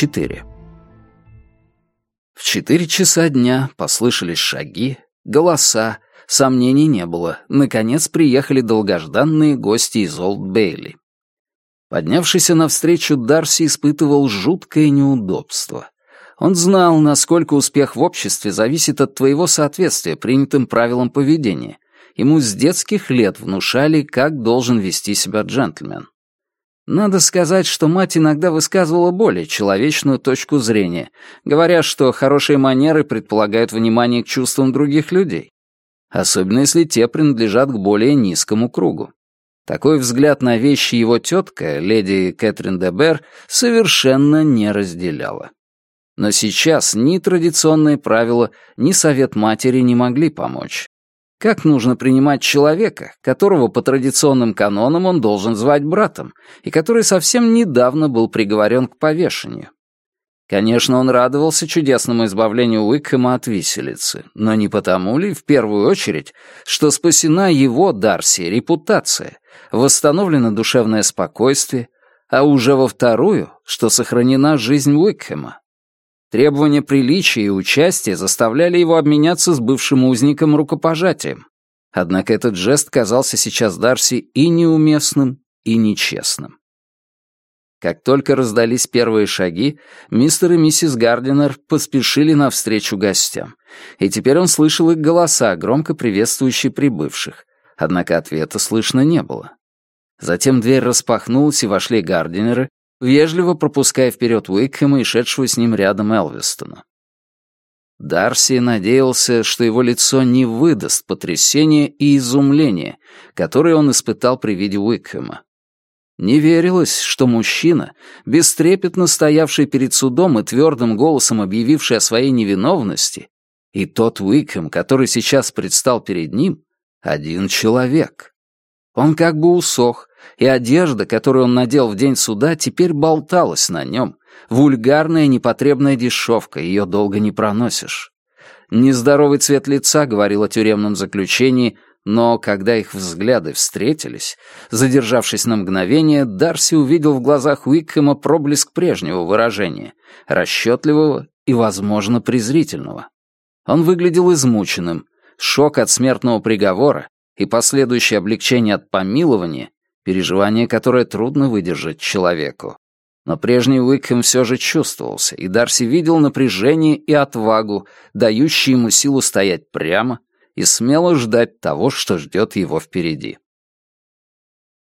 четыре. В четыре часа дня послышались шаги, голоса, сомнений не было. Наконец приехали долгожданные гости из Олд-Бейли. Поднявшийся навстречу Дарси испытывал жуткое неудобство. Он знал, насколько успех в обществе зависит от твоего соответствия принятым правилам поведения. Ему с детских лет внушали, как должен вести себя джентльмен. Надо сказать, что мать иногда высказывала более человечную точку зрения, говоря, что хорошие манеры предполагают внимание к чувствам других людей, особенно если те принадлежат к более низкому кругу. Такой взгляд на вещи его тетка, леди Кэтрин де Бер, совершенно не разделяла. Но сейчас ни традиционные правила, ни совет матери не могли помочь. Как нужно принимать человека, которого по традиционным канонам он должен звать братом, и который совсем недавно был приговорен к повешению? Конечно, он радовался чудесному избавлению Уикхэма от виселицы, но не потому ли, в первую очередь, что спасена его, Дарси, репутация, восстановлено душевное спокойствие, а уже во вторую, что сохранена жизнь Уикхэма? Требования приличия и участия заставляли его обменяться с бывшим узником рукопожатием. Однако этот жест казался сейчас Дарси и неуместным, и нечестным. Как только раздались первые шаги, мистер и миссис Гардинер поспешили навстречу гостям. И теперь он слышал их голоса, громко приветствующие прибывших. Однако ответа слышно не было. Затем дверь распахнулась, и вошли Гардинеры, вежливо пропуская вперед Уикхэма и шедшего с ним рядом Элвистона. Дарси надеялся, что его лицо не выдаст потрясения и изумления, которые он испытал при виде Уикхэма. Не верилось, что мужчина, бестрепетно стоявший перед судом и твердым голосом объявивший о своей невиновности, и тот Уикхэм, который сейчас предстал перед ним, один человек. Он как бы усох, и одежда, которую он надел в день суда, теперь болталась на нем. Вульгарная непотребная дешевка, ее долго не проносишь. Нездоровый цвет лица говорил о тюремном заключении, но когда их взгляды встретились, задержавшись на мгновение, Дарси увидел в глазах Уикхэма проблеск прежнего выражения, расчетливого и, возможно, презрительного. Он выглядел измученным. Шок от смертного приговора и последующее облегчение от помилования переживание, которое трудно выдержать человеку. Но прежний Уикхэм все же чувствовался, и Дарси видел напряжение и отвагу, дающие ему силу стоять прямо и смело ждать того, что ждет его впереди.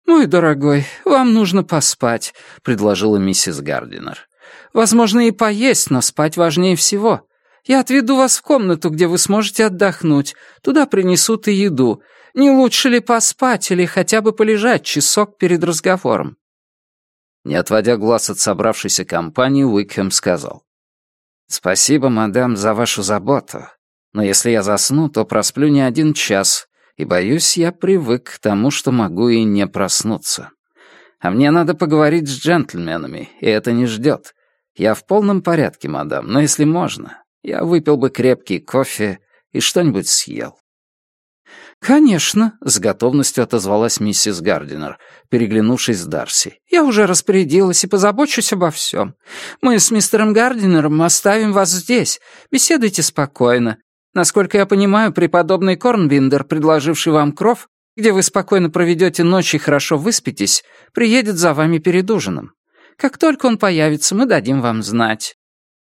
«Мой дорогой, вам нужно поспать», — предложила миссис Гардинер. «Возможно, и поесть, но спать важнее всего. Я отведу вас в комнату, где вы сможете отдохнуть. Туда принесут и еду. Не лучше ли поспать или хотя бы полежать часок перед разговором?» Не отводя глаз от собравшейся компании, Уикхэм сказал. «Спасибо, мадам, за вашу заботу. Но если я засну, то просплю не один час, и, боюсь, я привык к тому, что могу и не проснуться. А мне надо поговорить с джентльменами, и это не ждет. Я в полном порядке, мадам, но если можно, я выпил бы крепкий кофе и что-нибудь съел. «Конечно», — с готовностью отозвалась миссис Гардинер, переглянувшись с Дарси. «Я уже распорядилась и позабочусь обо всем. Мы с мистером Гардинером оставим вас здесь. Беседуйте спокойно. Насколько я понимаю, преподобный Корнвиндер, предложивший вам кров, где вы спокойно проведете ночь и хорошо выспитесь, приедет за вами перед ужином. Как только он появится, мы дадим вам знать».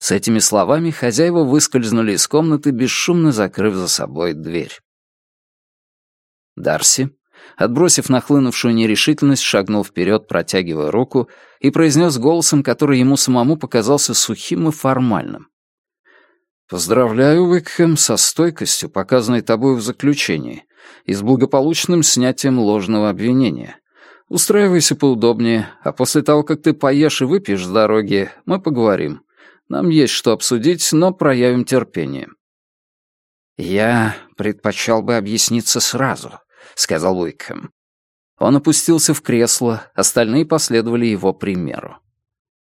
С этими словами хозяева выскользнули из комнаты, бесшумно закрыв за собой дверь. Дарси, отбросив нахлынувшую нерешительность, шагнул вперед, протягивая руку, и произнес голосом, который ему самому показался сухим и формальным. «Поздравляю, Уикхэм, со стойкостью, показанной тобой в заключении, и с благополучным снятием ложного обвинения. Устраивайся поудобнее, а после того, как ты поешь и выпьешь с дороги, мы поговорим. Нам есть что обсудить, но проявим терпение». «Я предпочел бы объясниться сразу», — сказал Уикхэм. Он опустился в кресло, остальные последовали его примеру.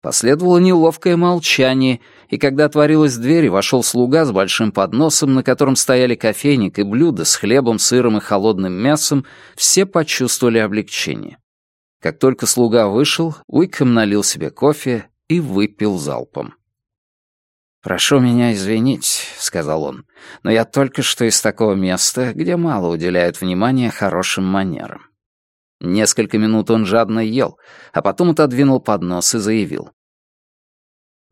Последовало неловкое молчание, и когда отворилась дверь и вошел слуга с большим подносом, на котором стояли кофейник и блюда с хлебом, сыром и холодным мясом, все почувствовали облегчение. Как только слуга вышел, Уикхэм налил себе кофе и выпил залпом. «Прошу меня извинить», — сказал он, «но я только что из такого места, где мало уделяют внимания хорошим манерам». Несколько минут он жадно ел, а потом отодвинул поднос и заявил.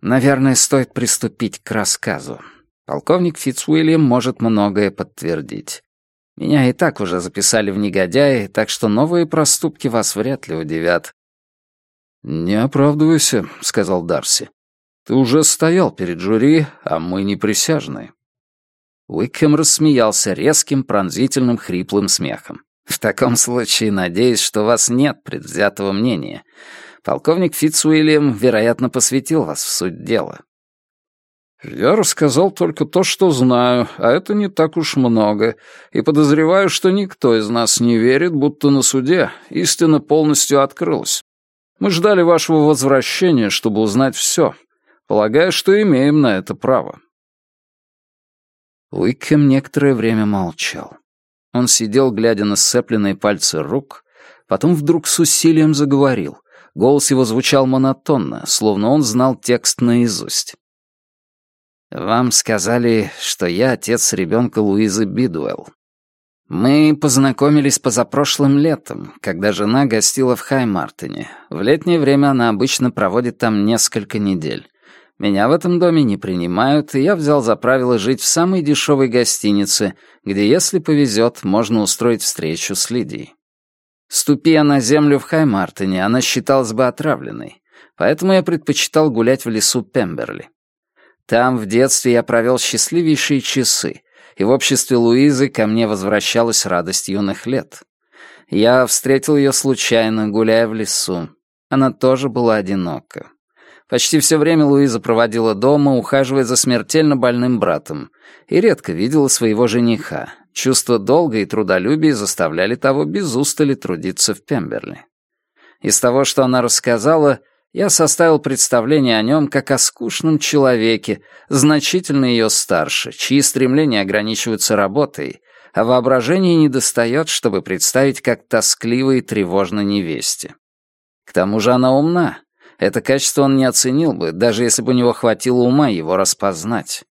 «Наверное, стоит приступить к рассказу. Полковник Фицуильям может многое подтвердить. Меня и так уже записали в негодяи, так что новые проступки вас вряд ли удивят». «Не оправдывайся», — сказал Дарси. Ты уже стоял перед жюри, а мы не присяжные». Уикхэм рассмеялся резким, пронзительным, хриплым смехом. «В таком случае, надеюсь, что у вас нет предвзятого мнения. Полковник Фитцуильям, вероятно, посвятил вас в суть дела». «Я рассказал только то, что знаю, а это не так уж много, и подозреваю, что никто из нас не верит, будто на суде истина полностью открылась. Мы ждали вашего возвращения, чтобы узнать все, Полагаю, что имеем на это право». Уикем некоторое время молчал. Он сидел, глядя на сцепленные пальцы рук, потом вдруг с усилием заговорил. Голос его звучал монотонно, словно он знал текст наизусть. «Вам сказали, что я отец ребенка Луизы Бидуэлл. Мы познакомились позапрошлым летом, когда жена гостила в Хаймартене. В летнее время она обычно проводит там несколько недель. Меня в этом доме не принимают, и я взял за правило жить в самой дешевой гостинице, где, если повезет, можно устроить встречу с Лидией. Ступи я на землю в Хаймартене, она считалась бы отравленной, поэтому я предпочитал гулять в лесу Пемберли. Там в детстве я провел счастливейшие часы, и в обществе Луизы ко мне возвращалась радость юных лет. Я встретил ее случайно, гуляя в лесу. Она тоже была одинока. Почти все время Луиза проводила дома, ухаживая за смертельно больным братом, и редко видела своего жениха. Чувство долга и трудолюбия заставляли того без устали трудиться в Пемберли. Из того, что она рассказала, я составил представление о нем как о скучном человеке, значительно ее старше, чьи стремления ограничиваются работой, а воображение недостает, чтобы представить, как тоскливо и тревожно невесте. К тому же она умна, это качество он не оценил бы, даже если бы у него хватило ума его распознать.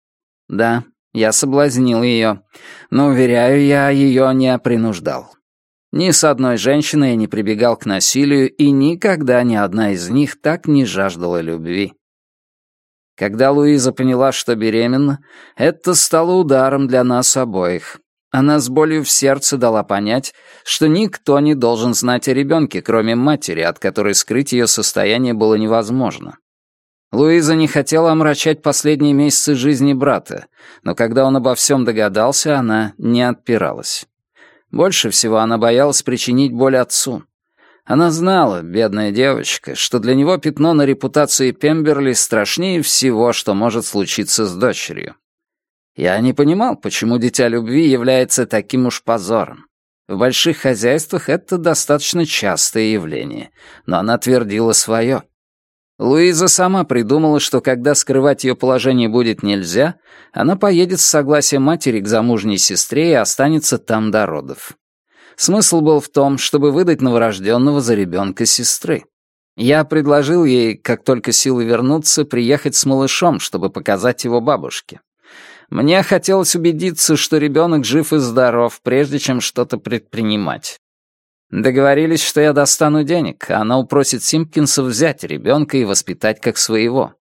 Да, я соблазнил ее, но, уверяю, я ее не принуждал. Ни с одной женщиной я не прибегал к насилию, и никогда ни одна из них так не жаждала любви. Когда Луиза поняла, что беременна, это стало ударом для нас обоих. Она с болью в сердце дала понять, что никто не должен знать о ребенке, кроме матери, от которой скрыть ее состояние было невозможно. Луиза не хотела омрачать последние месяцы жизни брата, но когда он обо всем догадался, она не отпиралась. Больше всего она боялась причинить боль отцу. Она знала, бедная девочка, что для него пятно на репутации Пемберли страшнее всего, что может случиться с дочерью. Я не понимал, почему «Дитя любви» является таким уж позором. В больших хозяйствах это достаточно частое явление, но она твердила свое. Луиза сама придумала, что когда скрывать ее положение будет нельзя, она поедет с согласия матери к замужней сестре и останется там до родов. Смысл был в том, чтобы выдать новорожденного за ребенка сестры. Я предложил ей, как только силы вернутся, приехать с малышом, чтобы показать его бабушке. Мне хотелось убедиться, что ребенок жив и здоров, прежде чем что-то предпринимать. Договорились, что я достану денег, а она упросит Симпкинса взять ребенка и воспитать как своего.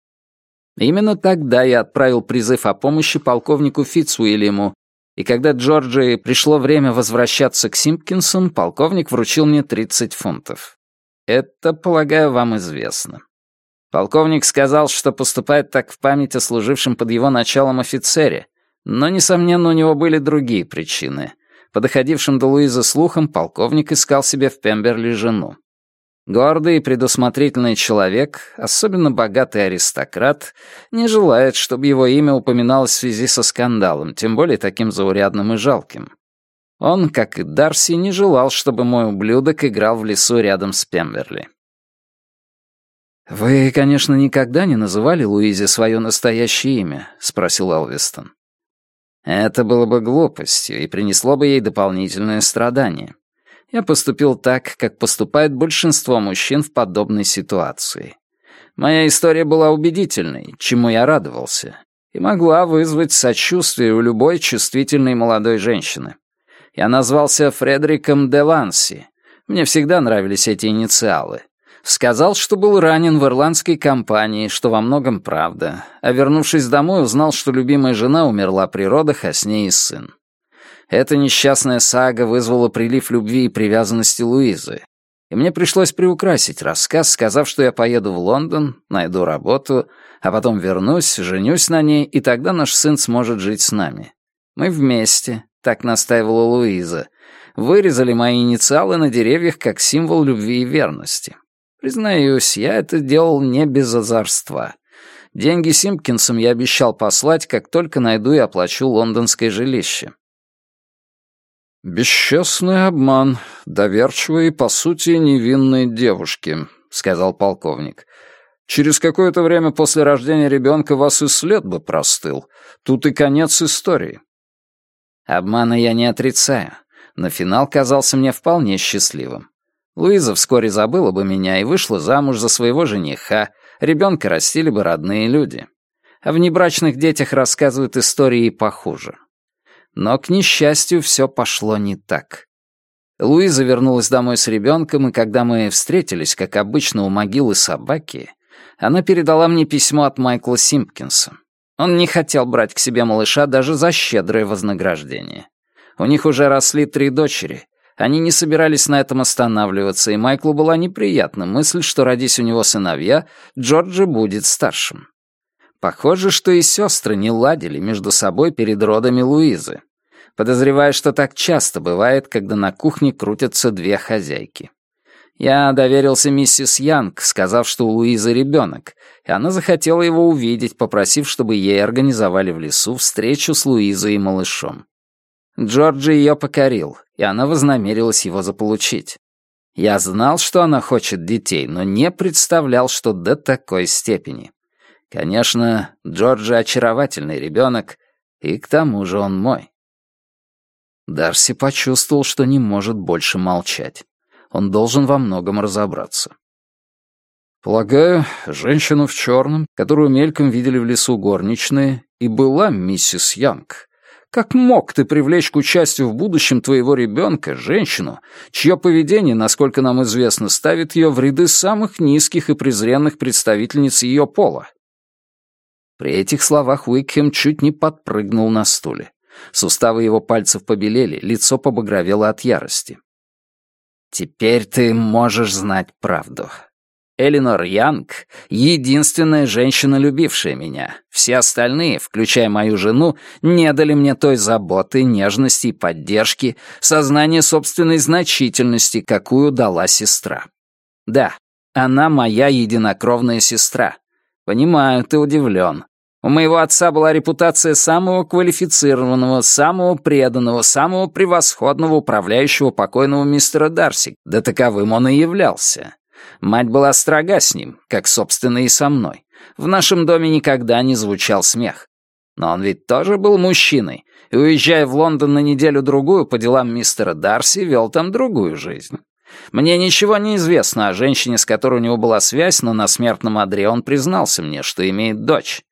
Именно тогда я отправил призыв о помощи полковнику Фицуильяму, и когда Джорджи пришло время возвращаться к Симпкинсам, полковник вручил мне 30 фунтов. Это, полагаю, вам известно. Полковник сказал, что поступает так в память о служившем под его началом офицере, но, несомненно, у него были другие причины. Подоходившим до Луизы слухам, полковник искал себе в Пемберли жену. Гордый и предусмотрительный человек, особенно богатый аристократ, не желает, чтобы его имя упоминалось в связи со скандалом, тем более таким заурядным и жалким. Он, как и Дарси, не желал, чтобы мой ублюдок играл в лесу рядом с Пемберли. «Вы, конечно, никогда не называли Луизе свое настоящее имя?» — спросил Элвистон. «Это было бы глупостью и принесло бы ей дополнительное страдание. Я поступил так, как поступает большинство мужчин в подобной ситуации. Моя история была убедительной, чему я радовался, и могла вызвать сочувствие у любой чувствительной молодой женщины. Я назвался Фредериком де Ланси. Мне всегда нравились эти инициалы. Сказал, что был ранен в ирландской компании, что во многом правда. А вернувшись домой, узнал, что любимая жена умерла при родах, а с ней и сын. Эта несчастная сага вызвала прилив любви и привязанности Луизы. И мне пришлось приукрасить рассказ, сказав, что я поеду в Лондон, найду работу, а потом вернусь, женюсь на ней, и тогда наш сын сможет жить с нами. Мы вместе, так настаивала Луиза. Вырезали мои инициалы на деревьях как символ любви и верности. Признаюсь, я это делал не без озорства. Деньги Симпкинсом я обещал послать, как только найду и оплачу лондонское жилище. «Бесчестный обман, доверчивые по сути, невинные девушки», — сказал полковник. «Через какое-то время после рождения ребенка вас и след бы простыл. Тут и конец истории». Обмана я не отрицаю, но финал казался мне вполне счастливым. Луиза вскоре забыла бы меня и вышла замуж за своего жениха, ребенка растили бы родные люди. а в небрачных детях рассказывают истории похуже. Но, к несчастью, все пошло не так. Луиза вернулась домой с ребенком, и когда мы встретились, как обычно, у могилы собаки, она передала мне письмо от Майкла Симпкинса. Он не хотел брать к себе малыша даже за щедрое вознаграждение. У них уже росли три дочери, они не собирались на этом останавливаться, и Майклу была неприятна мысль, что родись у него сыновья, Джорджи будет старшим. Похоже, что и сестры не ладили между собой перед родами Луизы, подозревая, что так часто бывает, когда на кухне крутятся две хозяйки. Я доверился миссис Янг, сказав, что у Луизы ребенок, и она захотела его увидеть, попросив, чтобы ей организовали в лесу встречу с Луизой и малышом. Джорджи ее покорил, и она вознамерилась его заполучить. Я знал, что она хочет детей, но не представлял, что до такой степени. Конечно, Джорджи очаровательный ребенок, и к тому же он мой. Дарси почувствовал, что не может больше молчать. Он должен во многом разобраться. Полагаю, женщину в черном, которую мельком видели в лесу горничные, и была миссис Янг, как мог ты привлечь к участию в будущем твоего ребенка, женщину, чье поведение, насколько нам известно, ставит ее в ряды самых низких и презренных представительниц ее пола?» При этих словах Уикхем чуть не подпрыгнул на стуле. Суставы его пальцев побелели, лицо побагровело от ярости. «Теперь ты можешь знать правду», Элинор Янг — единственная женщина, любившая меня. Все остальные, включая мою жену, не дали мне той заботы, нежности и поддержки, сознания собственной значительности, какую дала сестра. Да, она моя единокровная сестра. Понимаю, ты удивлен. У моего отца была репутация самого квалифицированного, самого преданного, самого превосходного управляющего покойного мистера Дарси. Да таковым он и являлся. Мать была строга с ним, как, собственно, и со мной. В нашем доме никогда не звучал смех. Но он ведь тоже был мужчиной, и, уезжая в Лондон на неделю-другую по делам мистера Дарси, вел там другую жизнь. Мне ничего не известно о женщине, с которой у него была связь, но на смертном одре он признался мне, что имеет дочь.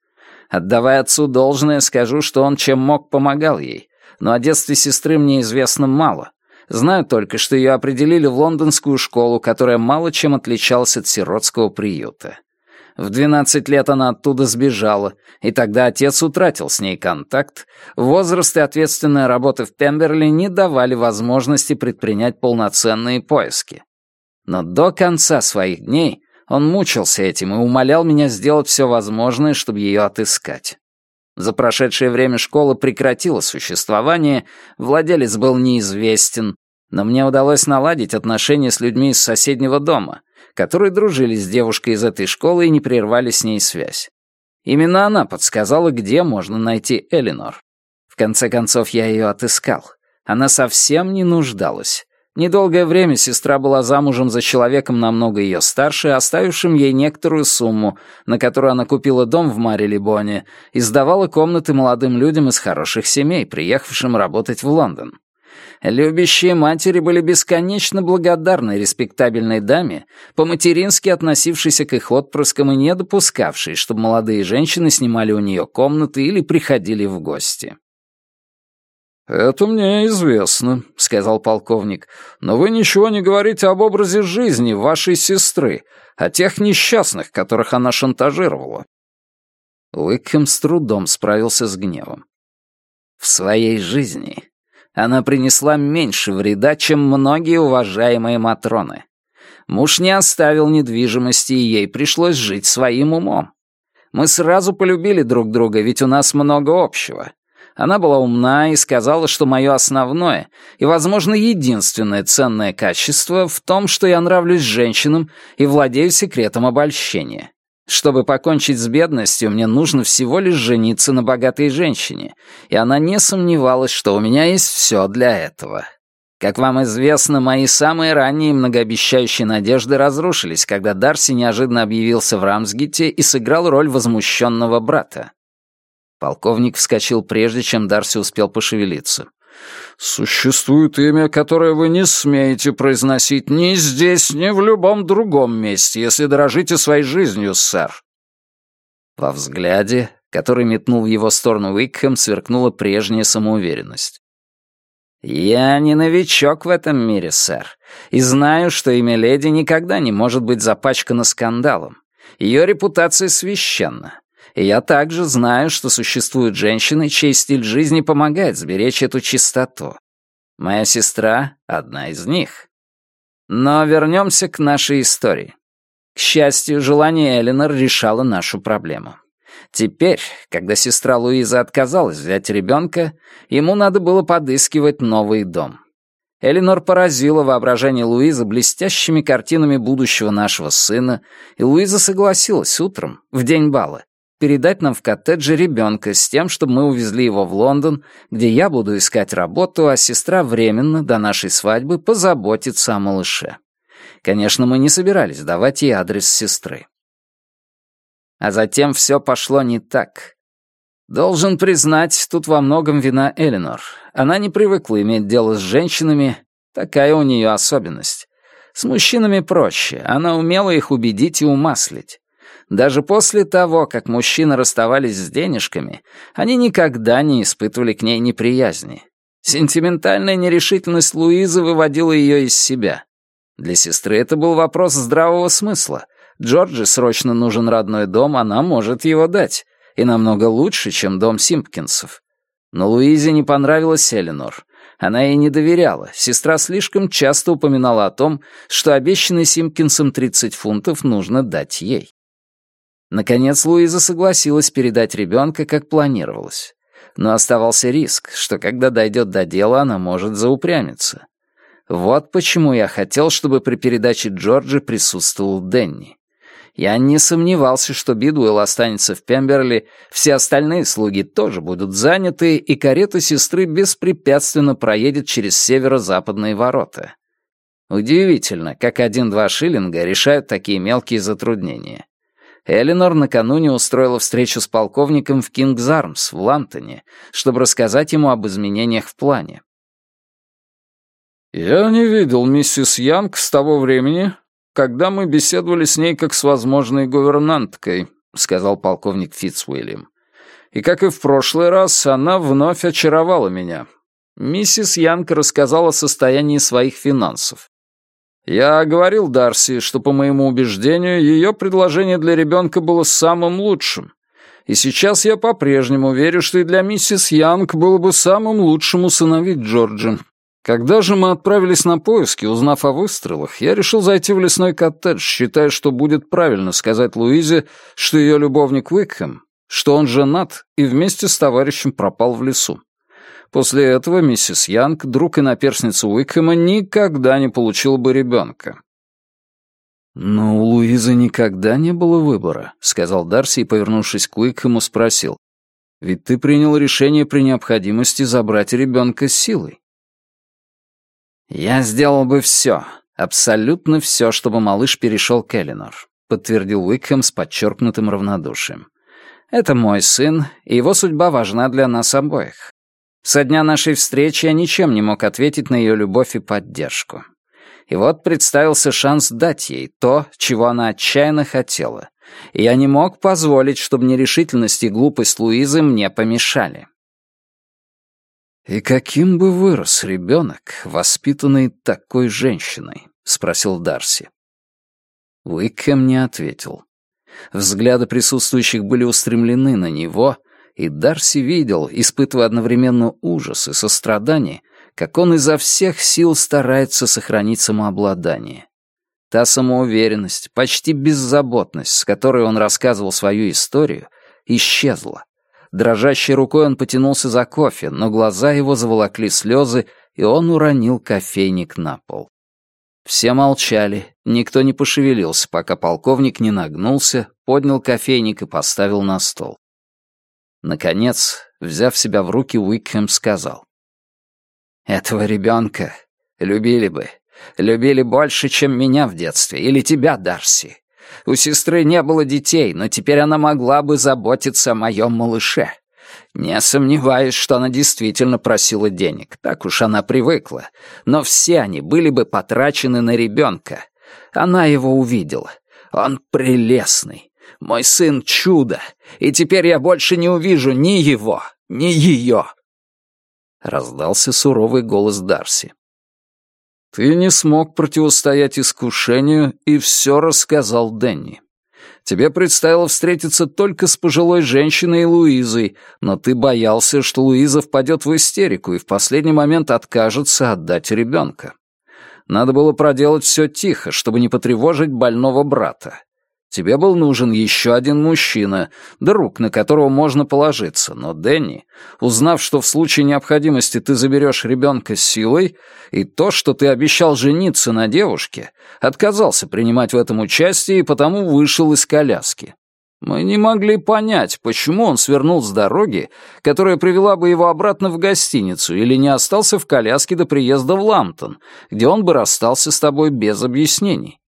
Отдавая отцу должное, скажу, что он чем мог помогал ей, но о детстве сестры мне известно мало. Знаю только, что ее определили в лондонскую школу, которая мало чем отличалась от сиротского приюта. В 12 лет она оттуда сбежала, и тогда отец утратил с ней контакт. Возраст и ответственная работа в Пемберли не давали возможности предпринять полноценные поиски. Но до конца своих дней он мучился этим и умолял меня сделать все возможное, чтобы ее отыскать. За прошедшее время школа прекратила существование, владелец был неизвестен, но мне удалось наладить отношения с людьми из соседнего дома, которые дружили с девушкой из этой школы и не прервали с ней связь. Именно она подсказала, где можно найти Элинор. В конце концов, я ее отыскал. Она совсем не нуждалась. Недолгое время сестра была замужем за человеком намного ее старше, оставившим ей некоторую сумму, на которую она купила дом в Марилибоне и сдавала комнаты молодым людям из хороших семей, приехавшим работать в Лондон. Любящие матери были бесконечно благодарны респектабельной даме, по-матерински относившейся к их отпрыскам и не допускавшей, чтобы молодые женщины снимали у нее комнаты или приходили в гости. «Это мне известно», — сказал полковник. «Но вы ничего не говорите об образе жизни вашей сестры, о тех несчастных, которых она шантажировала». Уикхэм с трудом справился с гневом. «В своей жизни она принесла меньше вреда, чем многие уважаемые Матроны. Муж не оставил недвижимости, и ей пришлось жить своим умом. Мы сразу полюбили друг друга, ведь у нас много общего». Она была умна и сказала, что мое основное и, возможно, единственное ценное качество в том, что я нравлюсь женщинам и владею секретом обольщения. Чтобы покончить с бедностью, мне нужно всего лишь жениться на богатой женщине, и она не сомневалась, что у меня есть все для этого. Как вам известно, мои самые ранние многообещающие надежды разрушились, когда Дарси неожиданно объявился в Рамсгите и сыграл роль возмущенного брата. Полковник вскочил прежде, чем Дарси успел пошевелиться. «Существует имя, которое вы не смеете произносить ни здесь, ни в любом другом месте, если дорожите своей жизнью, сэр». Во взгляде, который метнул в его сторону Уикхэм, сверкнула прежняя самоуверенность. «Я не новичок в этом мире, сэр, и знаю, что имя леди никогда не может быть запачкано скандалом. Ее репутация священна. И я также знаю, что существуют женщины, чей стиль жизни помогает сберечь эту чистоту. Моя сестра — одна из них. Но вернемся к нашей истории. К счастью, желание Эленор решало нашу проблему. Теперь, когда сестра Луиза отказалась взять ребенка, ему надо было подыскивать новый дом. Эленор поразила воображение Луизы блестящими картинами будущего нашего сына, и Луиза согласилась утром, в день бала, передать нам в коттедже ребенка с тем, чтобы мы увезли его в Лондон, где я буду искать работу, а сестра временно до нашей свадьбы позаботится о малыше. Конечно, мы не собирались давать ей адрес сестры. А затем все пошло не так. Должен признать, тут во многом вина Эленор. Она не привыкла иметь дело с женщинами, такая у нее особенность. С мужчинами проще, она умела их убедить и умаслить. Даже после того, как мужчины расставались с денежками, они никогда не испытывали к ней неприязни. Сентиментальная нерешительность Луизы выводила ее из себя. Для сестры это был вопрос здравого смысла. Джорджи срочно нужен родной дом, она может его дать. И намного лучше, чем дом Симпкинсов. Но Луизе не понравилась Эленор. Она ей не доверяла. Сестра слишком часто упоминала о том, что обещанные Симпкинсом 30 фунтов нужно дать ей. Наконец Луиза согласилась передать ребенка, как планировалось. Но оставался риск, что когда дойдет до дела, она может заупрямиться. Вот почему я хотел, чтобы при передаче Джорджа присутствовал Дэнни. Я не сомневался, что Бидуэлл останется в Пемберли, все остальные слуги тоже будут заняты, и карета сестры беспрепятственно проедет через северо-западные ворота. Удивительно, как один-два шиллинга решают такие мелкие затруднения. Эленор накануне устроила встречу с полковником в Кингзармс в Лантоне, чтобы рассказать ему об изменениях в плане. «Я не видел миссис Янг с того времени, когда мы беседовали с ней как с возможной гувернанткой», сказал полковник Фитцуильям. «И как и в прошлый раз, она вновь очаровала меня. Миссис Янг рассказала о состоянии своих финансов. Я говорил Дарси, что, по моему убеждению, ее предложение для ребенка было самым лучшим. И сейчас я по-прежнему верю, что и для миссис Янг было бы самым лучшим усыновить Джорджа. Когда же мы отправились на поиски, узнав о выстрелах, я решил зайти в лесной коттедж, считая, что будет правильно сказать Луизе, что ее любовник Уикхэм, что он женат и вместе с товарищем пропал в лесу. После этого миссис Янг, друг и наперсница Уикхэма, никогда не получил бы ребенка. «Но у Луизы никогда не было выбора», — сказал Дарси и, повернувшись к Уикхэму, спросил. «Ведь ты принял решение при необходимости забрать ребенка силой». «Я сделал бы все, абсолютно все, чтобы малыш перешел к Эленор», — подтвердил Уикхэм с подчеркнутым равнодушием. «Это мой сын, и его судьба важна для нас обоих. Со дня нашей встречи я ничем не мог ответить на ее любовь и поддержку. И вот представился шанс дать ей то, чего она отчаянно хотела. И я не мог позволить, чтобы нерешительность и глупость Луизы мне помешали. «И каким бы вырос ребенок, воспитанный такой женщиной?» — спросил Дарси. Уикхэм не ответил. Взгляды присутствующих были устремлены на него, и Дарси видел, испытывая одновременно ужас и сострадание, как он изо всех сил старается сохранить самообладание. Та самоуверенность, почти беззаботность, с которой он рассказывал свою историю, исчезла. Дрожащей рукой он потянулся за кофе, но глаза его заволокли слезы, и он уронил кофейник на пол. Все молчали, никто не пошевелился, пока полковник не нагнулся, поднял кофейник и поставил на стол. Наконец, взяв себя в руки, Уикхэм сказал. «Этого ребенка любили бы. Любили больше, чем меня в детстве. Или тебя, Дарси. У сестры не было детей, но теперь она могла бы заботиться о моем малыше. Не сомневаюсь, что она действительно просила денег. Так уж она привыкла. Но все они были бы потрачены на ребенка. Она его увидела. Он прелестный. Мой сын — чудо, и теперь я больше не увижу ни его, ни ее!» Раздался суровый голос Дарси. «Ты не смог противостоять искушению и все рассказал Дэнни. Тебе предстояло встретиться только с пожилой женщиной Луизой, но ты боялся, что Луиза впадет в истерику и в последний момент откажется отдать ребенка. Надо было проделать все тихо, чтобы не потревожить больного брата. Тебе был нужен еще один мужчина, друг, на которого можно положиться. Но Дэнни, узнав, что в случае необходимости ты заберешь ребенка с силой, и то, что ты обещал жениться на девушке, отказался принимать в этом участие и потому вышел из коляски. Мы не могли понять, почему он свернул с дороги, которая привела бы его обратно в гостиницу, или не остался в коляске до приезда в Ламптон, где он бы расстался с тобой без объяснений.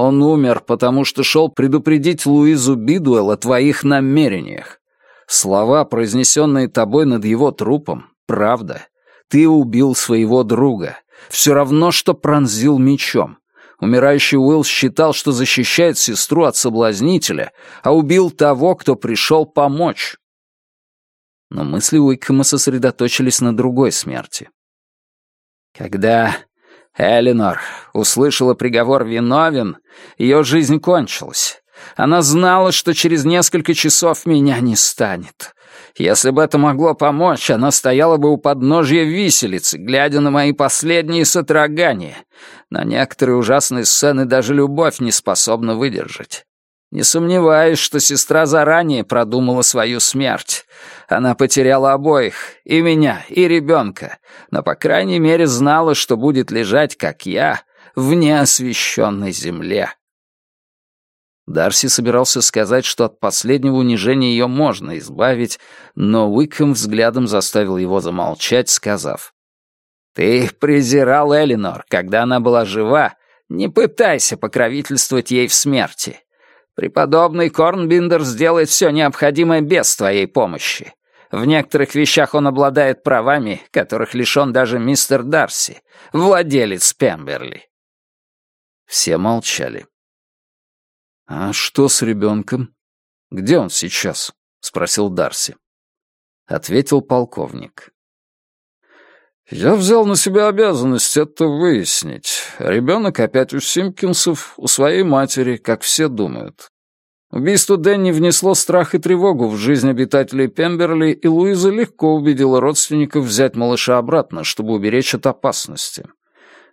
Он умер, потому что шел предупредить Луизу Бидуэлл о твоих намерениях. Слова, произнесенные тобой над его трупом, правда. Ты убил своего друга. Все равно, что пронзил мечом. Умирающий Уилл считал, что защищает сестру от соблазнителя, а убил того, кто пришел помочь. Но мысли Уикхэма сосредоточились на другой смерти. Когда Эленор услышала приговор виновен, ее жизнь кончилась. Она знала, что через несколько часов меня не станет. Если бы это могло помочь, она стояла бы у подножья виселицы, глядя на мои последние сотрагания. На некоторые ужасные сцены даже любовь не способна выдержать. Не сомневаюсь, что сестра заранее продумала свою смерть. Она потеряла обоих, и меня, и ребенка, но, по крайней мере, знала, что будет лежать, как я, в неосвещенной земле. Дарси собирался сказать, что от последнего унижения ее можно избавить, но Уикхэм взглядом заставил его замолчать, сказав, «Ты презирал Элинор, когда она была жива. Не пытайся покровительствовать ей в смерти. Преподобный Корнбиндер сделает все необходимое без твоей помощи. В некоторых вещах он обладает правами, которых лишен даже мистер Дарси, владелец Пемберли». Все молчали. «А что с ребенком? Где он сейчас?» — спросил Дарси. Ответил полковник. Я взял на себя обязанность это выяснить. Ребенок опять у Симпкинсов, у своей матери, как все думают. Убийство Дэнни внесло страх и тревогу в жизнь обитателей Пемберли, и Луиза легко убедила родственников взять малыша обратно, чтобы уберечь от опасности.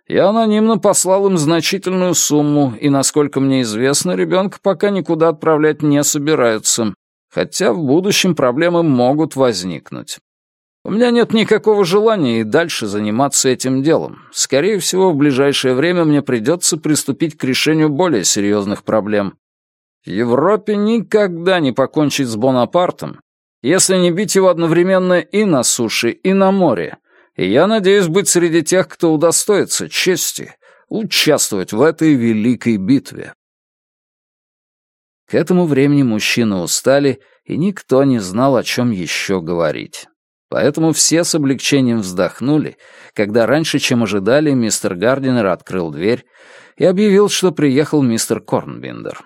Я анонимно послал им значительную сумму, и, насколько мне известно, ребенка пока никуда отправлять не собираются, хотя в будущем проблемы могут возникнуть. У меня нет никакого желания и дальше заниматься этим делом. Скорее всего, в ближайшее время мне придется приступить к решению более серьезных проблем. Европе никогда не покончить с Бонапартом, если не бить его одновременно и на суше, и на море. И я надеюсь быть среди тех, кто удостоится чести участвовать в этой великой битве. К этому времени мужчины устали, и никто не знал, о чем еще говорить. Поэтому все с облегчением вздохнули, когда раньше, чем ожидали, мистер Гардинер открыл дверь и объявил, что приехал мистер Корнбиндер.